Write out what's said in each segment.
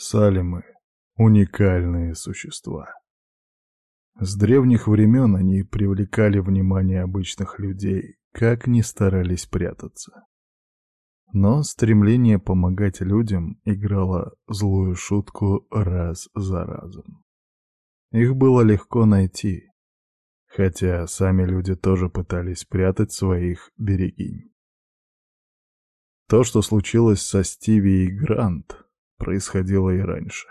Салимы — уникальные существа. С древних времен они привлекали внимание обычных людей, как ни старались прятаться. Но стремление помогать людям играло злую шутку раз за разом. Их было легко найти, хотя сами люди тоже пытались прятать своих берегинь. То, что случилось со Стиви и Грант, происходило и раньше.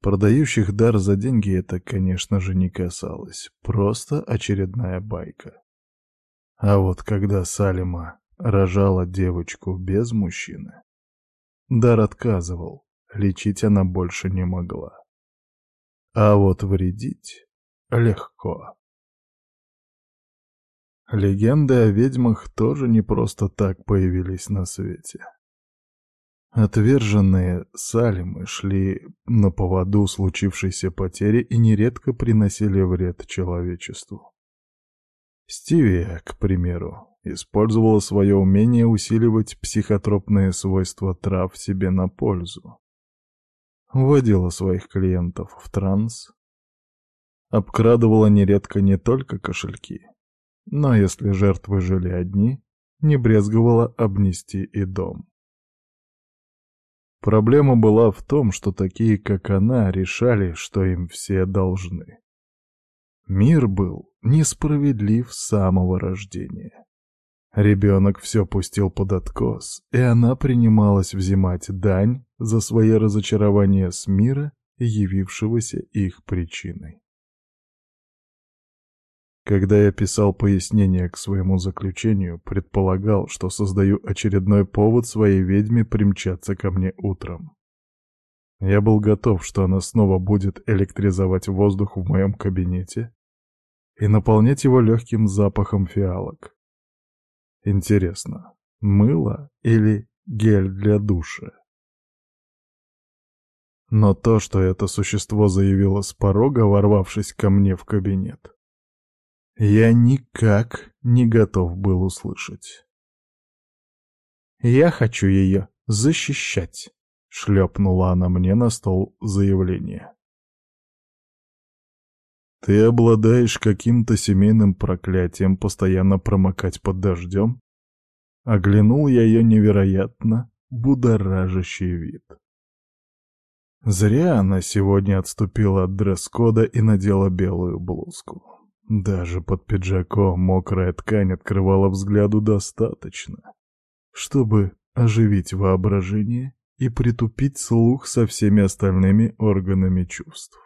Продающих дар за деньги это, конечно же, не касалось. Просто очередная байка. А вот когда Салима рожала девочку без мужчины, дар отказывал, лечить она больше не могла. А вот вредить легко. Легенды о ведьмах тоже не просто так появились на свете. Отверженные салимы шли на поводу случившейся потери и нередко приносили вред человечеству. Стивия, к примеру, использовала свое умение усиливать психотропные свойства трав себе на пользу. Вводила своих клиентов в транс, обкрадывала нередко не только кошельки, но если жертвы жили одни, не брезговала обнести и дом. Проблема была в том, что такие, как она, решали, что им все должны. Мир был несправедлив с самого рождения. Ребенок все пустил под откос, и она принималась взимать дань за свои разочарования с мира, явившегося их причиной. Когда я писал пояснение к своему заключению, предполагал, что создаю очередной повод своей ведьме примчаться ко мне утром. Я был готов, что она снова будет электризовать воздух в моем кабинете и наполнять его легким запахом фиалок. Интересно, мыло или гель для душа? Но то, что это существо заявило с порога, ворвавшись ко мне в кабинет, я никак не готов был услышать. «Я хочу ее защищать», — шлепнула она мне на стол заявление. «Ты обладаешь каким-то семейным проклятием постоянно промокать под дождем?» Оглянул я ее невероятно будоражащий вид. Зря она сегодня отступила от дресс-кода и надела белую блузку. Даже под пиджаком мокрая ткань открывала взгляду достаточно, чтобы оживить воображение и притупить слух со всеми остальными органами чувств.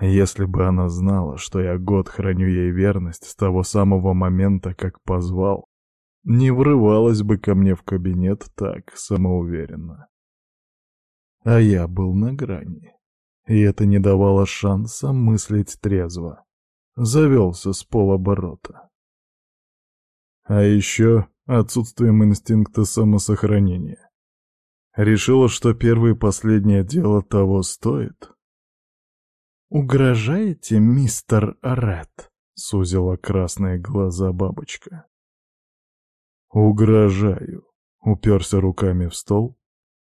Если бы она знала, что я год храню ей верность с того самого момента, как позвал, не врывалась бы ко мне в кабинет так самоуверенно. А я был на грани, и это не давало шанса мыслить трезво завелся с полоборота. А еще отсутствием инстинкта самосохранения. Решила, что первое и последнее дело того стоит. «Угрожаете, мистер Ред?» — сузила красные глаза бабочка. «Угрожаю», — уперся руками в стол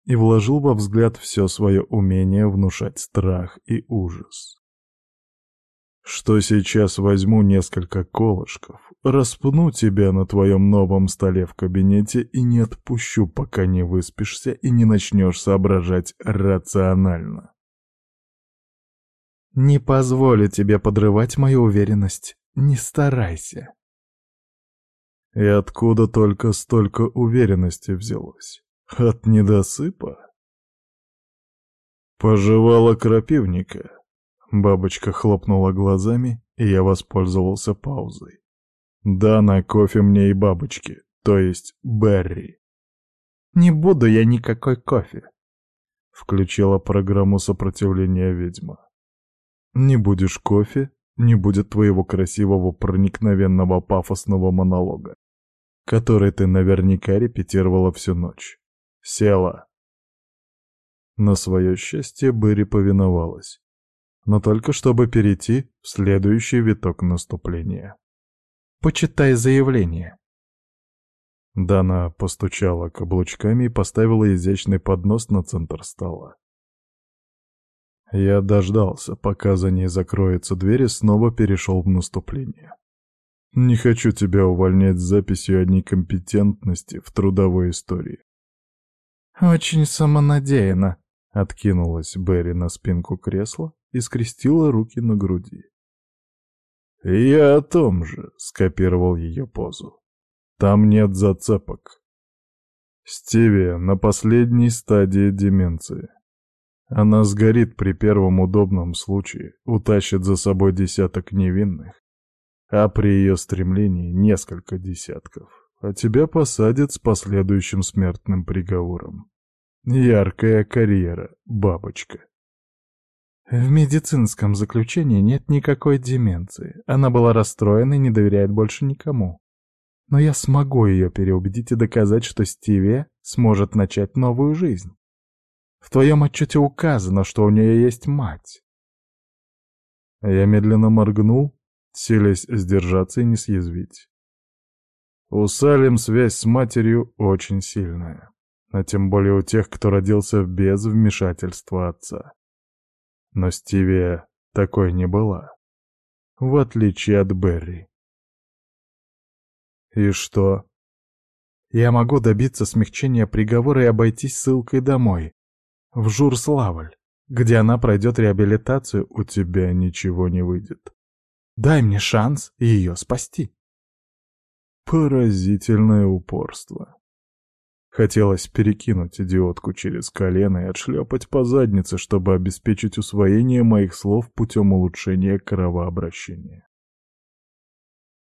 и вложил во взгляд все свое умение внушать страх и ужас что сейчас возьму несколько колышков, распну тебя на твоем новом столе в кабинете и не отпущу, пока не выспишься и не начнешь соображать рационально. «Не позволю тебе подрывать мою уверенность. Не старайся». И откуда только столько уверенности взялось? От недосыпа? Пожевала крапивника. Бабочка хлопнула глазами, и я воспользовался паузой. Да, на кофе мне и бабочки, то есть Берри. «Не буду я никакой кофе», — включила программу сопротивления ведьма. «Не будешь кофе, не будет твоего красивого проникновенного пафосного монолога, который ты наверняка репетировала всю ночь. Села». На свое счастье Берри повиновалась но только чтобы перейти в следующий виток наступления. «Почитай заявление», Дана постучала каблучками и поставила изящный поднос на центр стола. Я дождался, пока за ней закроется дверь и снова перешел в наступление. Не хочу тебя увольнять с записью о некомпетентности в трудовой истории. Очень самонадеянно, откинулась Берри на спинку кресла и скрестила руки на груди. «Я о том же», — скопировал ее позу. Там нет зацепок. Стиви на последней стадии деменции. Она сгорит при первом удобном случае, утащит за собой десяток невинных, а при ее стремлении несколько десятков, а тебя посадят с последующим смертным приговором. Яркая карьера, бабочка. В медицинском заключении нет никакой деменции. Она была расстроена и не доверяет больше никому. Но я смогу ее переубедить и доказать, что Стиви сможет начать новую жизнь. В твоем отчете указано, что у нее есть мать. Я медленно моргнул, силясь сдержаться и не съязвить. У Салим связь с матерью очень сильная, а тем более у тех, кто родился без вмешательства отца. Но Стивия такой не была, в отличие от Берри. И что? Я могу добиться смягчения приговора и обойтись ссылкой домой, в Журславль, где она пройдет реабилитацию, у тебя ничего не выйдет. Дай мне шанс ее спасти. Поразительное упорство. Хотелось перекинуть идиотку через колено и отшлепать по заднице, чтобы обеспечить усвоение моих слов путем улучшения кровообращения.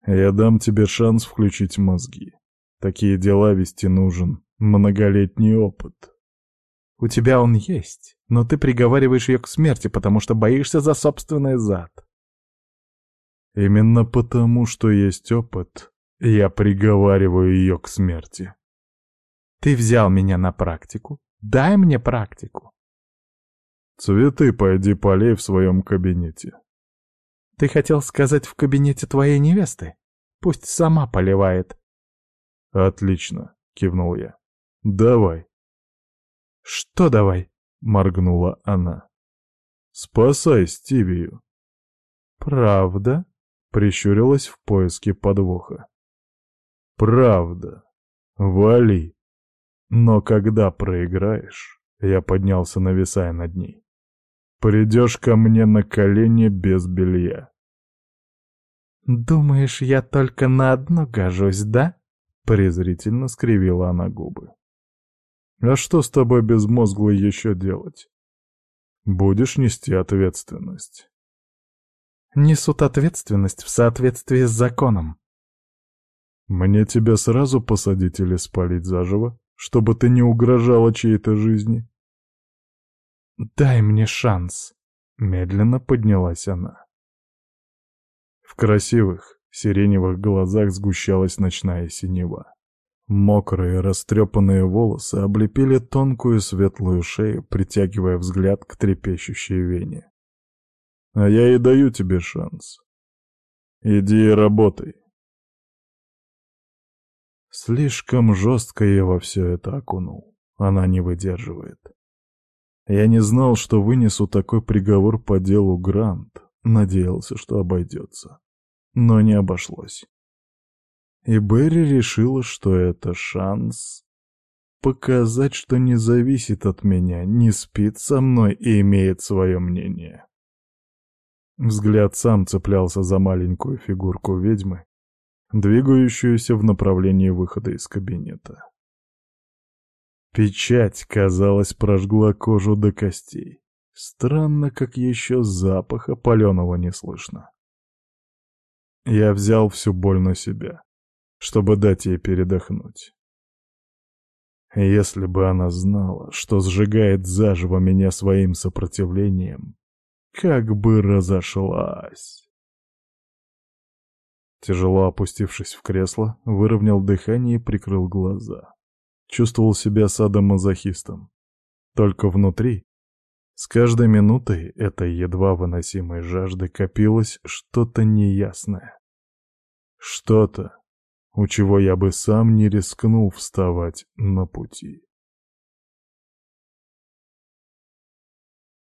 Я дам тебе шанс включить мозги. Такие дела вести нужен многолетний опыт. У тебя он есть, но ты приговариваешь ее к смерти, потому что боишься за собственный зад. Именно потому, что есть опыт, я приговариваю ее к смерти. Ты взял меня на практику. Дай мне практику. Цветы пойди полей в своем кабинете. Ты хотел сказать в кабинете твоей невесты? Пусть сама поливает. Отлично, кивнул я. Давай. Что давай? Моргнула она. Спасай Стивию. Правда? Прищурилась в поиске подвоха. Правда. Вали. Но когда проиграешь, я поднялся, нависая над ней. Придешь ко мне на колени без белья. «Думаешь, я только на одно гожусь, да?» — презрительно скривила она губы. «А что с тобой безмозглой еще делать? Будешь нести ответственность». «Несут ответственность в соответствии с законом». «Мне тебя сразу посадить или спалить заживо, чтобы ты не угрожала чьей-то жизни?» «Дай мне шанс», — медленно поднялась она. В красивых, сиреневых глазах сгущалась ночная синева. Мокрые, растрепанные волосы облепили тонкую светлую шею, притягивая взгляд к трепещущей вене. «А я и даю тебе шанс. Иди и работай». Слишком жестко я во все это окунул. Она не выдерживает. Я не знал, что вынесу такой приговор по делу Грант, надеялся, что обойдется. Но не обошлось. И Берри решила, что это шанс показать, что не зависит от меня, не спит со мной и имеет свое мнение. Взгляд сам цеплялся за маленькую фигурку ведьмы, двигающуюся в направлении выхода из кабинета. Печать, казалось, прожгла кожу до костей. Странно, как еще запаха паленого не слышно. Я взял всю боль на себя, чтобы дать ей передохнуть. Если бы она знала, что сжигает заживо меня своим сопротивлением, как бы разошлась. Тяжело опустившись в кресло, выровнял дыхание и прикрыл глаза. Чувствовал себя садомазохистом. Только внутри, с каждой минутой этой едва выносимой жажды копилось что-то неясное. Что-то, у чего я бы сам не рискнул вставать на пути.